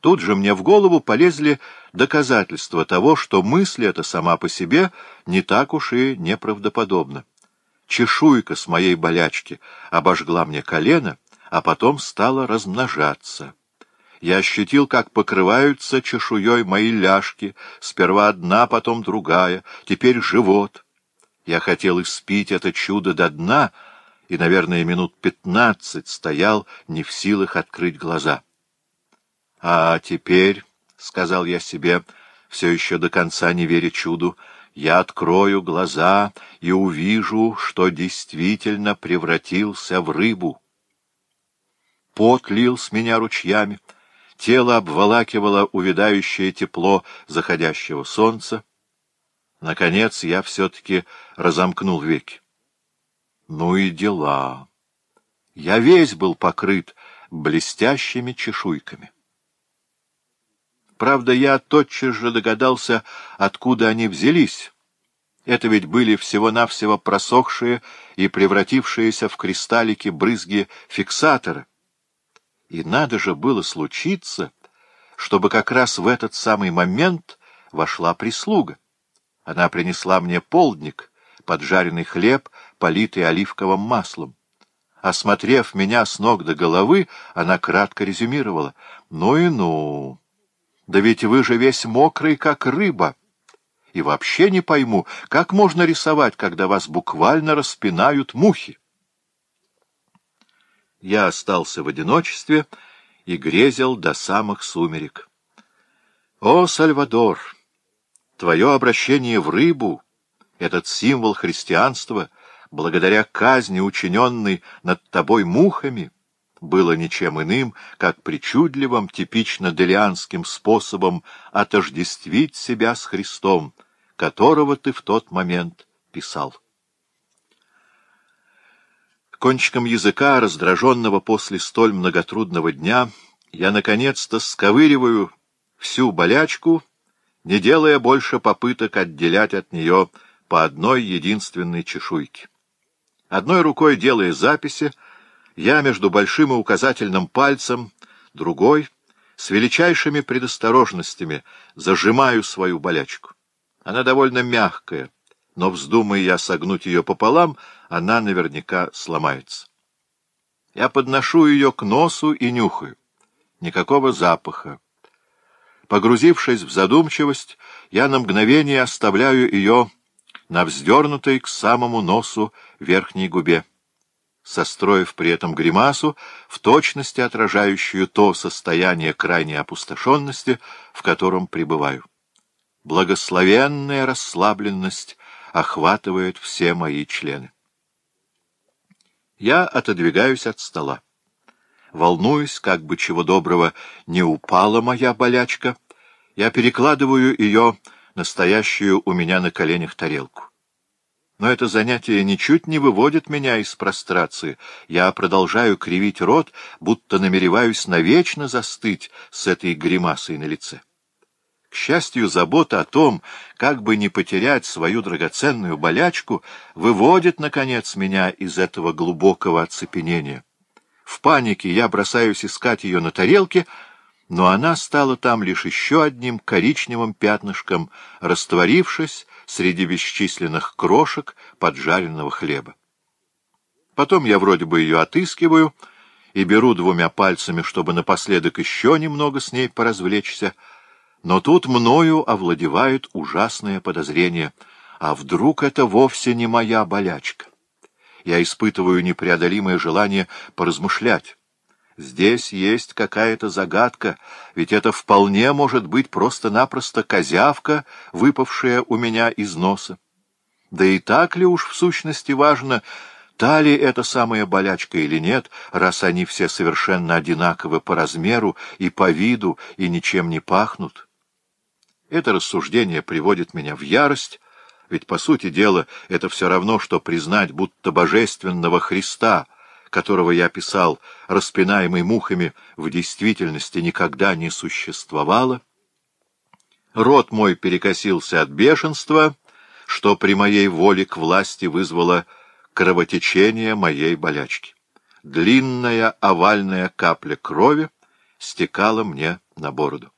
Тут же мне в голову полезли доказательства того, что мысль эта сама по себе не так уж и неправдоподобна. Чешуйка с моей болячки обожгла мне колено, а потом стала размножаться. Я ощутил, как покрываются чешуей мои ляжки, сперва одна, потом другая, теперь живот. Я хотел испить это чудо до дна и, наверное, минут пятнадцать стоял, не в силах открыть глаза. А теперь, — сказал я себе, все еще до конца не веря чуду, — я открою глаза и увижу, что действительно превратился в рыбу. Пот лил с меня ручьями, тело обволакивало увядающее тепло заходящего солнца. Наконец я все-таки разомкнул веки. Ну и дела. Я весь был покрыт блестящими чешуйками. Правда, я тотчас же догадался, откуда они взялись. Это ведь были всего-навсего просохшие и превратившиеся в кристаллики брызги фиксатора. И надо же было случиться, чтобы как раз в этот самый момент вошла прислуга. Она принесла мне полдник, поджаренный хлеб, политый оливковым маслом. Осмотрев меня с ног до головы, она кратко резюмировала. «Ну и ну!» Да ведь вы же весь мокрый, как рыба. И вообще не пойму, как можно рисовать, когда вас буквально распинают мухи? Я остался в одиночестве и грезил до самых сумерек. О, Сальвадор, твое обращение в рыбу, этот символ христианства, благодаря казни, учиненной над тобой мухами — было ничем иным, как причудливым, типично делианским способом отождествить себя с Христом, которого ты в тот момент писал. Кончиком языка, раздраженного после столь многотрудного дня, я наконец-то сковыриваю всю болячку, не делая больше попыток отделять от нее по одной единственной чешуйке. Одной рукой делая записи, я между большим и указательным пальцем, другой, с величайшими предосторожностями, зажимаю свою болячку. Она довольно мягкая, но, вздумая я согнуть ее пополам, она наверняка сломается. Я подношу ее к носу и нюхаю. Никакого запаха. Погрузившись в задумчивость, я на мгновение оставляю ее на вздернутой к самому носу верхней губе состроив при этом гримасу, в точности отражающую то состояние крайней опустошенности, в котором пребываю. Благословенная расслабленность охватывает все мои члены. Я отодвигаюсь от стола. Волнуюсь, как бы чего доброго не упала моя болячка. Я перекладываю ее, настоящую у меня на коленях тарелку. Но это занятие ничуть не выводит меня из прострации. Я продолжаю кривить рот, будто намереваюсь навечно застыть с этой гримасой на лице. К счастью, забота о том, как бы не потерять свою драгоценную болячку, выводит, наконец, меня из этого глубокого оцепенения. В панике я бросаюсь искать ее на тарелке — но она стала там лишь еще одним коричневым пятнышком, растворившись среди бесчисленных крошек поджаренного хлеба. Потом я вроде бы ее отыскиваю и беру двумя пальцами, чтобы напоследок еще немного с ней поразвлечься, но тут мною овладевает ужасное подозрение. А вдруг это вовсе не моя болячка? Я испытываю непреодолимое желание поразмышлять. Здесь есть какая-то загадка, ведь это вполне может быть просто-напросто козявка, выпавшая у меня из носа. Да и так ли уж в сущности важно, та ли это самая болячка или нет, раз они все совершенно одинаковы по размеру и по виду и ничем не пахнут? Это рассуждение приводит меня в ярость, ведь, по сути дела, это все равно, что признать, будто божественного Христа — которого я писал, распинаемый мухами, в действительности никогда не существовало. Рот мой перекосился от бешенства, что при моей воле к власти вызвало кровотечение моей болячки. Длинная овальная капля крови стекала мне на бороду.